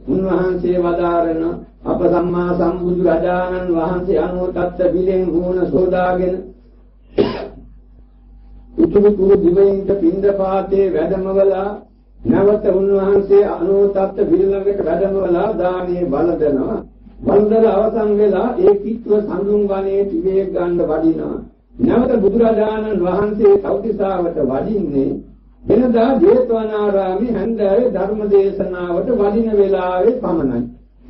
උන්වහන්සේ වදාරන අප සම්මා සම්බුදු රජාණන් වහන්සේ අනුතත්ත බිලෙන් වුණ සෝදාගෙන උතුරු කුරු දිවයින්ට පින්දපාතේ වැඩමවලා නැවත උන්වහන්සේ අනුතත්ත බිලඟට වැඩමවලා දානේ බලදනවා වන්දන අවසන් වෙලා ඒ කිත්ව සඳුන් වනේ තිබේ ගන්න වඩිනවා. නැවත බුදුරජාණන් වහන්සේ කෞතිසාවට වඩින්නේ වෙනදා ජේතවනාරාමේ හන්දෑවේ ධර්ම දේශනාවට වඩින වෙලාවේ පමණයි.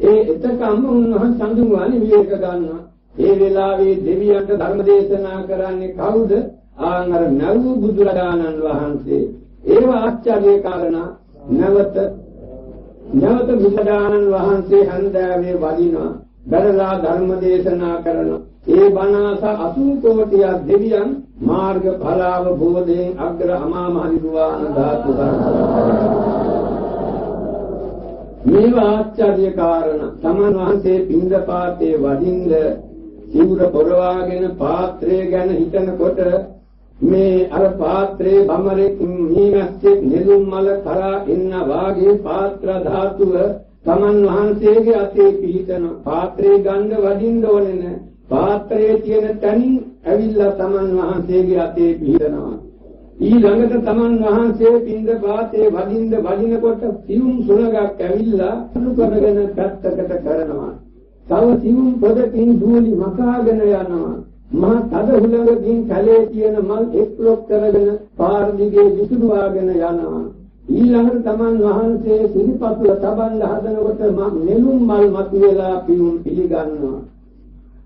ඒ එතකම උන්වහන්සේ සඳුන් වනේ විවේක ගන්නවා. ඒ වෙලාවේ දෙවියන්ට ධර්ම දේශනා කරන්නේ කවුද? ආන් අර නවු බුදුරජාණන් වහන්සේ. ඒව ආශ්චර්ය කාරණා නැවත නැවත බුදුදානන් වහන්සේ හන්දෑවේ වඩිනවා බැලලා ධර්ම දේශනා කරන ඒ බණාස 80 කෝටියක් දෙවියන් මාර්ග ඵලාව බෝධයෙන් අග්‍ර අමා මහ නිර්වාණ ධාතු මේ ආශ්චර්ය කාරණා. තමන් වහන්සේ පින්දපාතේ වඩින්ද සිවුර පොරවාගෙන පාත්‍රය ගැන හිතනකොට මේ අර පාත්‍රයේ බමරෙක් මීමැස්සෙක් නෙළුම් මල කරා එන්න වාගේ පාත්‍ර ධාතුව තමන් වහන්සේගේ අතේ පිහිටන පාත්‍රේ ගන්න වදින්න ඕනේ නැහැ පාත්‍රයේ තියෙන තනින් ඇවිල්ලා තමන් වහන්සේගේ අතේ පිහිටනවා. ඊළඟට තමන් වහන්සේ පින්ද පාතේ වදින්න වදිනකොට සිවුම් සුලගක් ඇවිල්ලා අනු කරගෙන පැත්තකට කරනවා. තව සිවුම් පොදකින් ධූලි මකාගෙන යනවා. මහා තද හුලඟකින් කැලේ තියෙන මල් එක්ලොක් කරගෙන පාර දිගේ විසුරුවාගෙන යනවා. ඊළඟට තමන් වහන්සේ සිරිපතුල තබන්න හදනකොට නෙළුම් මල් මතුවලා පියුම් පිළිගන්නවා.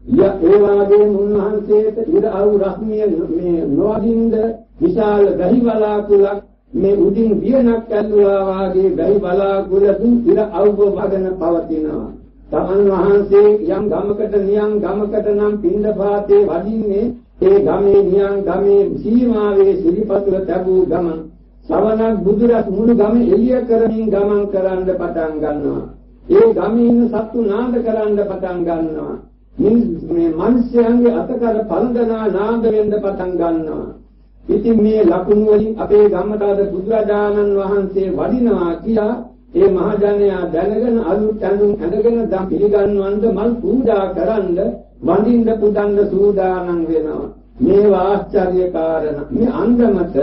ය ඒ වාගේම උන්වහන්සේට ඉර අවු රශ්මිය මේ නොවදින්ද විශාල ගහි බලාකුලක් මේ උඩින් වියනක් ඇල්ලුවා වාගේ ගහි බලාකුලකින් ඉර අවුව වගන පවතිනවා. තමන් වහන්සේ යම් ගමකට නියම් ගමකට නම් පින්දපාතේ වදින්නේ ඒ ගමේ නියම් ගමේ සීමාවේ සිරිපතුල තැබූ ගමන් සවනක් බුදුරස් මුළු ගම එළිය කරමින් ගමන් කරන්න පටන් ගන්නවා. ඒ ගමේ ඉන්න සත්තු නාද කරන්න පටන් ගන්නවා. මේ මිනිස්යන්ගේ අතකර පන්දනා නාද වෙන්න පටන් ගන්නවා. ඉතින් මේ ලකුණු වලින් අපේ ගමට අද බුදුරජාණන් වහන්සේ වඩිනවා කියලා ඒ මහජනයා දැනගෙන අලුත් ඇඳුම් ඇඳගෙන දම් පිළිගන්වන්න මල් පූජා කරන්න වඳින්න පුදන්න සූදානම් වෙනවා. මේ ආශ්චර්ය කාරණා මේ අන්දමට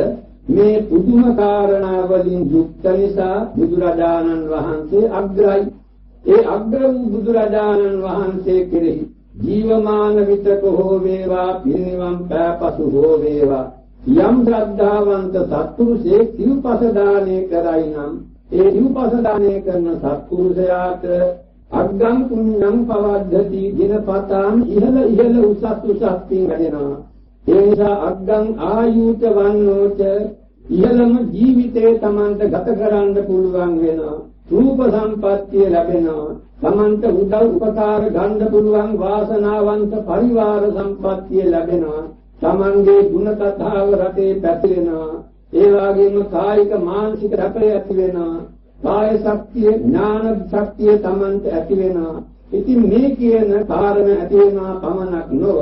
මේ පුදුම කාරණා වලින් යුක්ත නිසා බුදුරජාණන් වහන්සේ අග්‍රයි. ඒ අග්‍ර වූ බුදුරජාණන් වහන්සේ කෙරෙහි ජීවමාන විතක හෝ වේවා පිරිනිවන් පෑපසු හෝ වේවා යම් ශ්‍රද්ධාවන්ත සත්පුරුෂයෙක් සිව්පස දානය කරයි නම් ඒ සිව්පස දානය කරන සත්පුරුෂයාට අග්ගම් පුඤ්ඤං පවද්දති දිනපතාන් ඉහළ ඉහළ උසස් උසස් පින් වැඩෙනවා. ඒ නිසා අග්ගම් ආයුත වන්නෝච ඉහළම ජීවිතේ Tamanට ගත කරන්න පුළුවන් වෙනවා. රූප සම්පත්තිය ලැබෙනවා. Tamanට උදව් උපකාර ගන්න පුළුවන් වාසනාවන්ත පරිවාර සම්පත්තිය ලැබෙනවා. Tamanගේ ගුණ කතාව රටේ පැතිරෙනවා. ඒ වගේම කායික මානසික රැපේ ඇති වෙනවා කාය ශක්තිය ඥාන ශක්තිය Tamanට ඇති වෙනවා ඉතින් මේ කියන කාරණ ඇති වෙනවා පමණක් නොව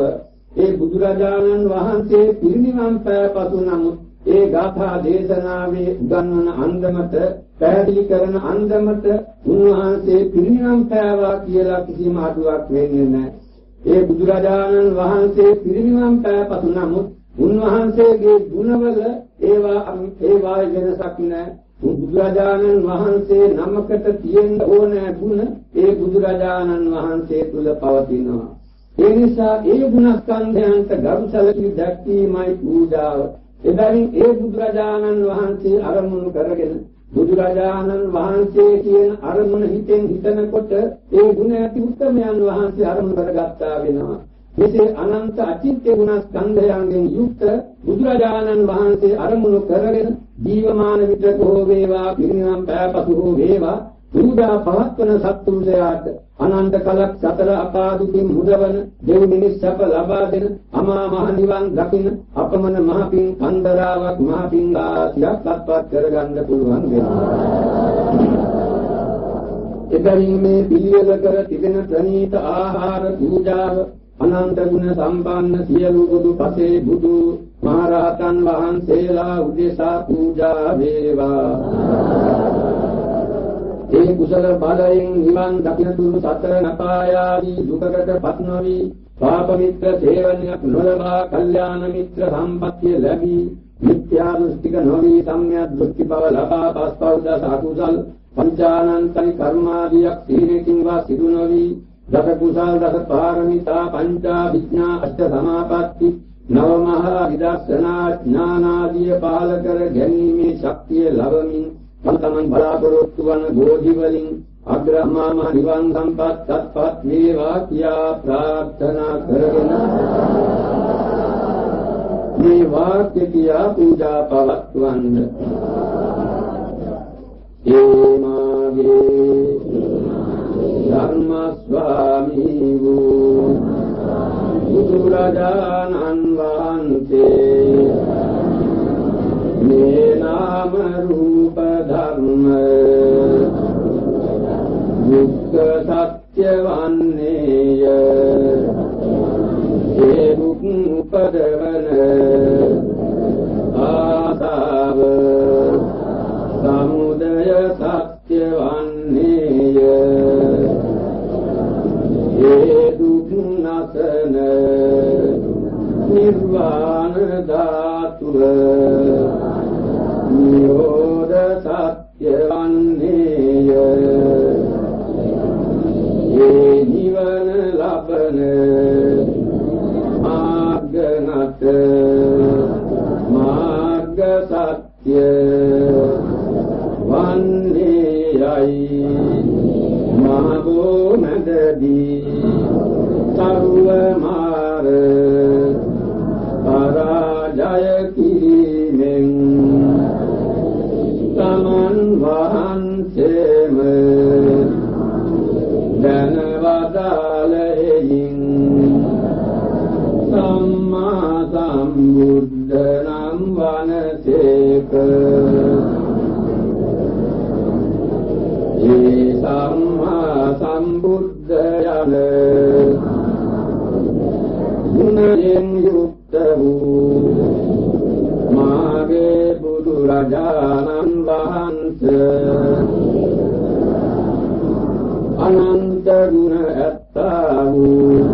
ඒ බුදුරජාණන් වහන්සේ පිරිනිවන් පෑපසු නමුත් ඒ ගාථා දේශනාවේ උගන්වන අන්දමට පැහැදිලි කරන අන්දමට උන්වහන්සේ පිරිනිවන් පෑවා කියලා කිසිම අඩුවක් වෙන්නේ නැහැ. ඒ බුදුරජාණන් වහන්සේ පිරිනිවන් පෑපසු නමුත් උන්වහන්සේගේ ගුණවල ඒවා ඒවා වෙනසක් නැහැ. බුදුරජාණන් වහන්සේ නමකට තියෙන්න ඕනෑ ගුණ ඒ බුදුරජාණන් වහන්සේ තුල පවතිනවා. ඒ නිසා ඒ ගුණස්කන්ධයන්ට ගරුසලකී දැක්වීමයි පූජාව. එබැවින් ඒ බුදුරජාණන් වහන්සේ අරමුණු කරගෙන බුදුරජාණන් වහන්සේ කියන අරමුණ හිතෙන් හිතනකොට ඒ ගුණ ඇති උත්තමයන් වහන්සේ අරමුණු කරගත්තා වෙනවා. මෙසේ අනන්ත අචිත්‍ය ගුණස්කන්ධයන්ගෙන් යුක්ත බුදුරජාණන් වහන්සේ අරමුණු කරගෙන ජීවමාන විතක හෝ වේවා පිරිනිවන් පෑපසු හෝ වේවා පූජා පවත්වන සත්පුරුෂයාට අනන්ත කලක් සතර අපාදුකින් මුදවන දෙව් මිනිස් සැප ලබා දෙන අමා මහ නිවන් දකින අපමණ මහ පින් කන්දරාවක් මහ පින් ආසියක් අත්පත් කරගන්න පුළුවන් වෙනවා. එබැවින් මේ පිළිවෙල කර තිබෙන ප්‍රණීත ආහාර පූජාව අනන්ත ගුණ සම්පන්න සියලු බුදු පසේ බුදු මහරහතන් වහන්සේලා උදෙසා පූජා වේවා. ඒ කුසල බලයෙන් නිවන් දකින තුරු සතර නපායාදී දුකකටපත් නොවි පාප මිත්‍ර සේවනයක් නොලබා කල්යාණ මිත්‍ර සම්පත්තිය ලැබී. මිත්‍යා දෘෂ්ටික නොවි සම්‍යක් දෘෂ්ටි බව ලබා පස්පෞද සකුසල් පංචානන්තරි කර්මාදියක් සීලකින් වා සිදු නොවි. දස කුසල් දස පාරමිතා පංචා විඥා අෂ්ට සමාපatti නව මහා විදර්ශනා ඥානාදිය පාල කර ගැනීමේ ශක්තිය ලබමින් තමන් බලාපොරොත්තු වන බෝධි වලින් අග්‍රහමාම නිවන් සම්පත් තත්පත් වේවා කියා ප්‍රාර්ථනා කරගෙන මේ වාක්‍ය කියා පූජා පවත්වන්න ඒ මාගේ ධර්ම ස්වාමී වූ බුදුරජාණන් වහන්සේ. මේ නාම රූප ධර්ම දුක්ඛ සත්‍ය වන්නේය. ඒ දුක් උපදවන ආදාව සමුදය සත්‍ය ඒ දුක් නසන නිර්වාණ ධාතුව නිරෝධ සත්‍ය වන්නේය. ඒ නිවන ලබන මාර්ගනත මාර්ග සත්‍ය වනසේක ඒ සම්මා සම්බුද්ධ යන ගුණයෙන් යුක්ත වූ මාගේ බුදු රජාණන් වහන්සේ අනන්ත ගුණ ඇත්තා වූ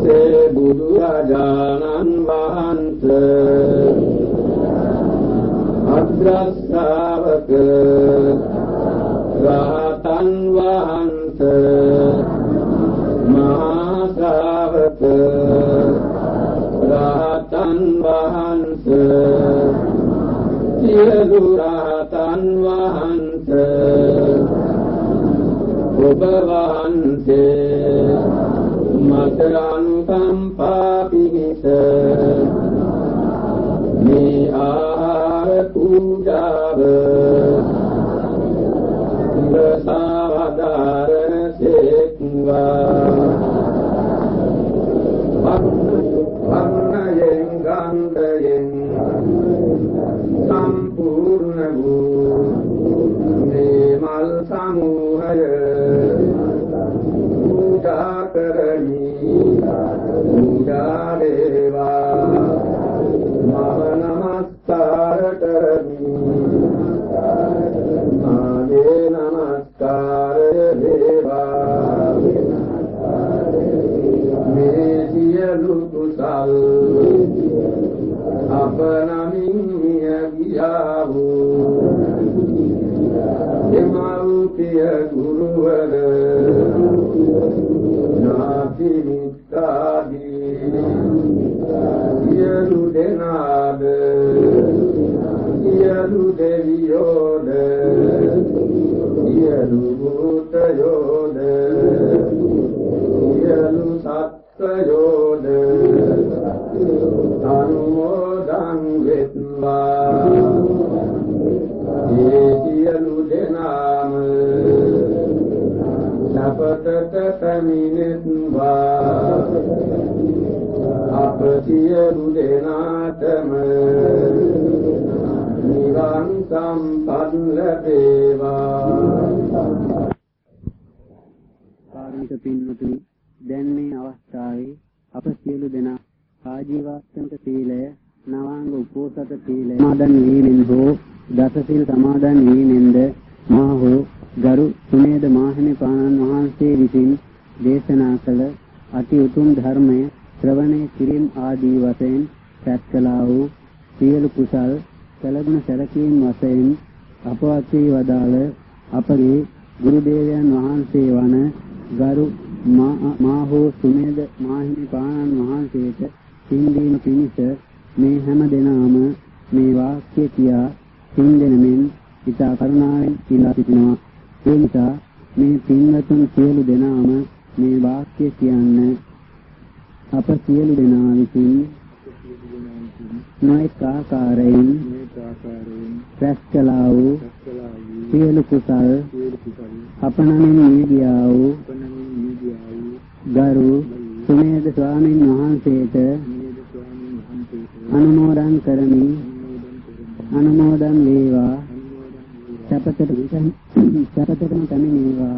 මාසේ බුදු රජාණන් වහන්සේ. අද්‍රස්සාවක රහතන් වහන්සේ. මහා ශ්‍රාවක රහතන් වහන්සේ. සියලු රහතන් වහන්සේ. ඔබ වහන්සේ මට අනුකම්පා පිහිට මේ ආහාර පූජාව
සමාදන් වීමෙන් හෝ දසසිල් සමාදන් වීමෙන්ද මා හෝ ගරු සුමේද මාහිමි පාණන් වහන්සේ විසින් දේශනා කළ අති උතුම් ධර්මය ශ්‍රවණය කිරීම ආදී වශයෙන් සැත් කළා වූ සියලු කුසල් කළගුණ සැලකීම් වශයෙන් අපවත් වී වදාළ අපගේ ගුරු දේවයන් වහන්සේ වන ගරු මා හෝ සුමේද මාහිමි පාණන් වහන්සේට සින්දීම පිණිස මේ හැම දෙනාම මේ වාක්‍ය කියා සින්දෙනමින් ඉතා කරුණාවෙන් ඉල්ලා සිටිනවා. ඒ නිසා මේ පින්වතුන් සියලු දෙනාම මේ වාක්‍ය කියන්න අප සියලු දෙනා විසින් නොඑක ආකාරයෙන් රැස් කළා වූ සියලු කුසල් අපනමින් නිගියා වූ ගරු සුමේද ස්වාමීන් වහන්සේට අනුමෝදන් කරමි. అనుమోదం లేవా చెప్పచటం చెప్పచటం కని నీవా